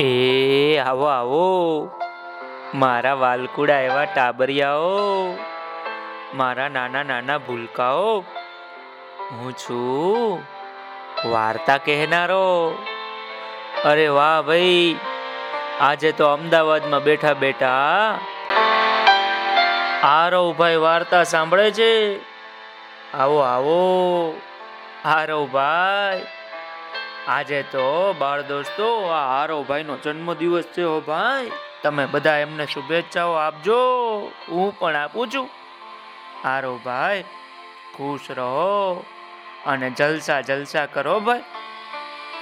એ, આવો આવો. મારા વાલકુડા એવા ટાબરિયાઓ. મારા નાના નાના ભૂલકાઓ. હું છું વાર્તા કહેનારો. અરે વાહ ભાઈ, આજે તો અમદાવાદમાં બેઠા બેઠા આરવભાઈ વાર્તા સાંભળે છે. આવો આવો. આરવ ભાઈ આજે તો, બાળ દોસ્તો, આ આરવભાઈ નો જન્મદિવસ છે હો ભાઈ. તમે બધા એમને શુભેચ્છાઓ આપજો. હું પણ આપું છું. હારો ભાઈ, ખુશ રહો અને જલસા જલસા કરો ભાઈ.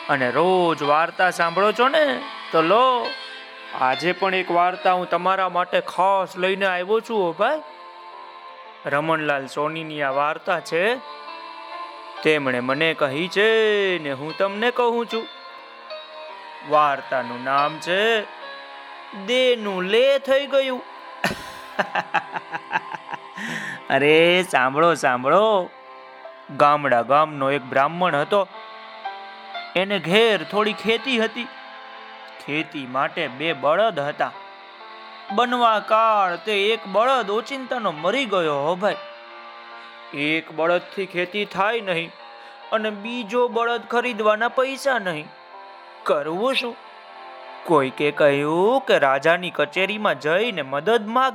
અને રોજ વાર્તા સાંભળો છો ને, તો લો. આજે પણ એક વાર્તા હું તમારા માટે ખાસ લઈને આવ્યો છું હો ભાઈ. રમણલાલ સોનીની આ વાર્તા છે તેમણે મને કહી છે ને હું તમને કહું છું. વાર્તાનું નામ છે દેનું લે થઈ ગયું. અરે, સાંભળો સાંભળો. ગામડા ગામનો એક બ્રાહ્મણ હતો. એને ઘેર થોડી ખેતી હતી. ખેતી માટે બે બળદ હતા. બનવા કાળ તે એક બળદ ઓચિંતાનો મરી ગયો હો ભાઈ. એક બળદથી ખેતી થાય નહીં અને બીજો બળદ ખરીદવાના પૈસા નહીં. કરવું શું? કોઈ કે કહ્યું કે રાજાની કચેરીમાં જઈને મદદ માગ.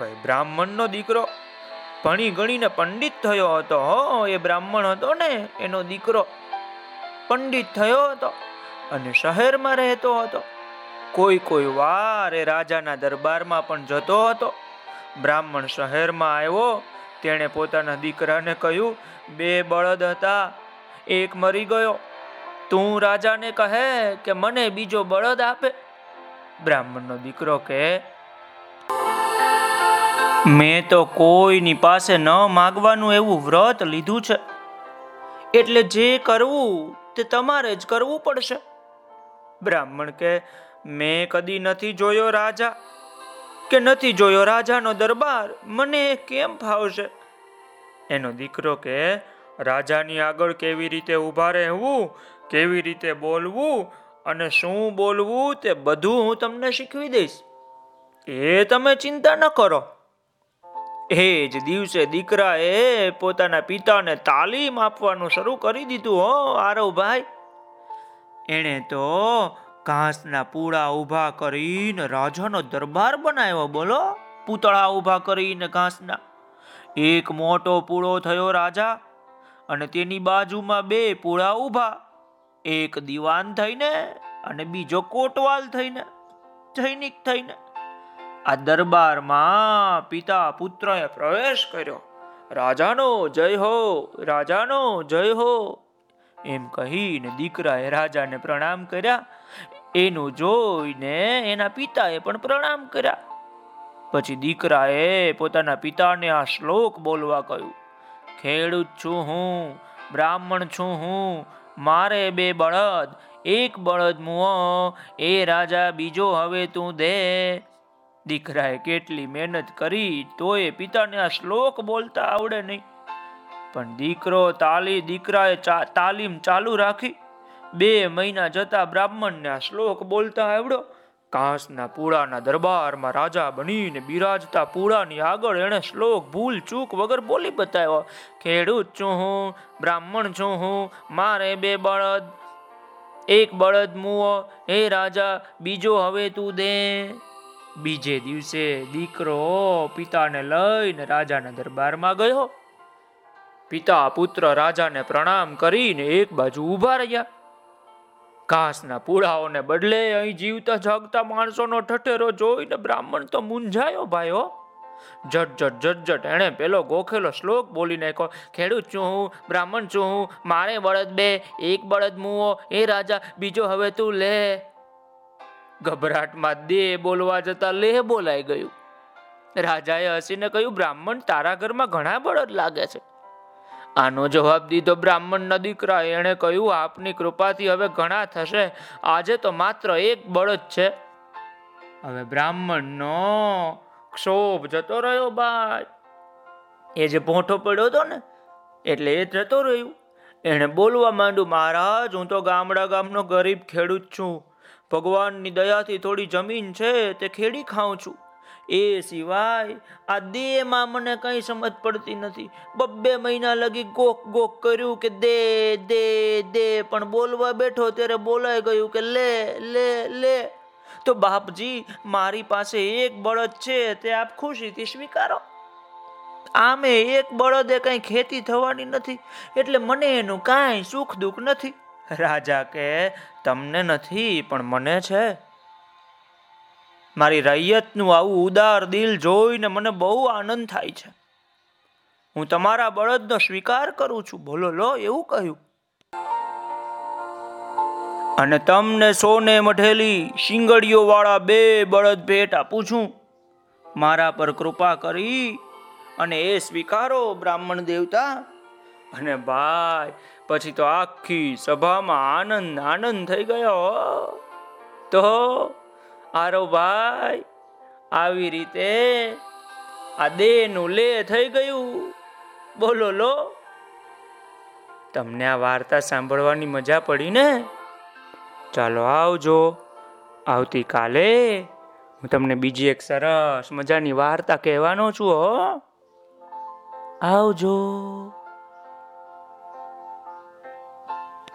ભાઈ બ્રાહ્મણનો દીકરો ભણી ગણીને પંડિત થયો હતો, હો, એ બ્રાહ્મણ હતો ને, એનો દીકરો પંડિત થયો હતો અને શહેરમાં રહેતો હતો. કોઈ કોઈ વાર એ રાજાના દરબારમાં પણ જતો હતો. બ્રાહ્મણ શહેરમાં આવ્યો તેણે પોતાના દીકરાને કહ્યું, બે બળદ હતા, એક મરી ગયો. તું રાજાને કહે કે મને બીજો બળદ આપે. બ્રાહ્મણનો દીકરો કે મેં તો કોઈની પાસે ન માગવાનું એવું વ્રત લીધું છે. એટલે જે કરવું તે તમારે જ કરવું પડશે. બ્રાહ્મણ કે મેં કદી નથી જોયો રાજા. કે નથી જોયો રાજાનો દરબાર, મને કેમ ફાવશે? એનો દીકરો કે, રાજાની આગળ કેવી રીતે ઊભા રહેવું, કેવી રીતે બોલવું અને શું બોલવું તે બધું હું તમને શીખવી દઈશ. એ તમે ચિંતા ન કરો. એ જ દિવસે દીકરાએ પોતાના પિતાને તાલીમ આપવાનું શરૂ કરી દીધું, હો, આરવભાઈ. એણે તો ઘાસના પૂળા ઊભા કરીને રાજાનો દરબાર બનાવ્યો, બોલો. પૂતળા ઊભા કરીને ઘાસના એક મોટો પૂળો થયો રાજા, અને તેની બાજુમાં બે પૂળા ઊભા. એક દીવાન થઈને અને બીજો કોટવાલ થઈને સૈનિક થઈને. આ દરબારમાં પિતા પુત્રએ પ્રવેશ કર્યો. રાજાનો જય હો, રાજાનો જય હો. એમ કહીને દીકરાએ રાજાને પ્રણામ કર્યા. એનું જોઈને એના પિતાએ પણ પ્રણામ કર્યા. પછી દીકરાએ પોતાના પિતાને આ શ્લોક બોલવા કહ્યું, ખેડૂત છું હું, બ્રાહ્મણ છું હું, મારે બે બળદ, એક બળદ મુઓ, એ રાજા બીજો હવે તું દે. દીકરાએ કેટલી મહેનત કરી, તોય પિતાને આ શ્લોક બોલતા આવડે નહીં. પણ દીકરો તાલી, દીકરાએ તાલીમ ચાલુ રાખી. બે મહિના જતા બ્રાહ્મણને આ શ્લોક બોલતા આવડ્યો કાંસના પૂળાના દરબારમાં રાજા બનીને બિરાજતા પૂળાની આગળ એણે શ્લોક ભૂલ ચૂક વગર બોલી બતાવ્યો. ખેડૂત છું હું, બ્રાહ્મણ છું હું, મારે બે બળદ. એક બળદ મુઓ. હે રાજા, બીજો હવે તું દે. બીજે દિવસે દીકરો પિતાને લઈને રાજાના દરબારમાં ગયો. પિતા પુત્ર રાજાને પ્રણામ કરીને એક બાજુ ઊભા રહ્યા. ઘાસના પૂળાઓને બદલે અહીં જીવતા જાગતા માણસોનો ઠઠેરો જોઈને બ્રાહ્મણ તો મૂંઝાયો ભાઈઓ જટ જટ જટ જટ, એણે પેલો ગોખેલો શ્લોક બોલી નાખ્યો, ખેડૂત છું હું, બ્રાહ્મણ છું હું, મારે બળદ બે, એક બળદ મુઓ એ રાજા, બીજો હવે તું લે. ગભરાટમાં દે બોલવા જતા લે બોલાઈ ગયું. રાજાએ હસીને કહ્યું, બ્રાહ્મણ, તારા ઘરમાં ઘણા બળદ લાગે છે. આનો જવાબ દીધો બ્રાહ્મણના દીકરા. એણે કહ્યું, આપની કૃપાથી હવે ઘણા થશે. આજે તો માત્ર એક બળદ છે. હવે બ્રાહ્મણનો ક્ષોભ જતો રહ્યો ભાઈ એ જે ભોંઠો પડ્યો હતો ને, એટલે એ જતો રહ્યું. એણે બોલવા માંડ્યું, મહારાજ, હું તો ગામડા ગામનો ગરીબ ખેડૂત છું. ભગવાનની દયાથી થોડી જમીન છે, તે ખેડી ખાઉં છું. એ સિવાય આ દેહમાં મને કઈ સમજ પડતી નથી. બબ્બે મહિના લગી ગોક ગોક કર્યું કે દે દે દે, પણ બોલવા બેઠો ત્યારે બોલાઈ ગયું કે લે લે લે. તો બાપજી, મારી પાસે એક બળદ છે, તે આપ ખુશીથી સ્વીકારો. આમે એક બળદે કઈ ખેતી થવાની નથી, એટલે મને એનું કાંઈ સુખ દુઃખ નથી. રાજા કે તમને નથી, પણ મને છે. મારી રૈયતનું આવું ઉદાર દિલ જોઈને મને બહુ આનંદ થાય છે. હું તમારા બળદનો સ્વીકાર કરું છું. બોલો લો, એવું કહ્યું. અને તમને સોને મઢેલી શિંગડીઓ વાળા બે બળદ ભેટ આપું છું. મારા પર કૃપા કરી અને એ સ્વીકારો બ્રાહ્મણ દેવતા. અને ભાઈ, પછી તો આખી સભામાં આનંદ આનંદ થઈ ગયો. તો આરો ભાઈ, આવી રીતે આ દેહનું લે થઈ ગયું. બોલો લો. તમને આ વાર્તા સાંભળવાની મજા પડી ને? ચાલો આવજો. આવતીકાલે હું તમને બીજી એક સરસ મજાની વાર્તા કહેવાનો છું, હો. આવજો.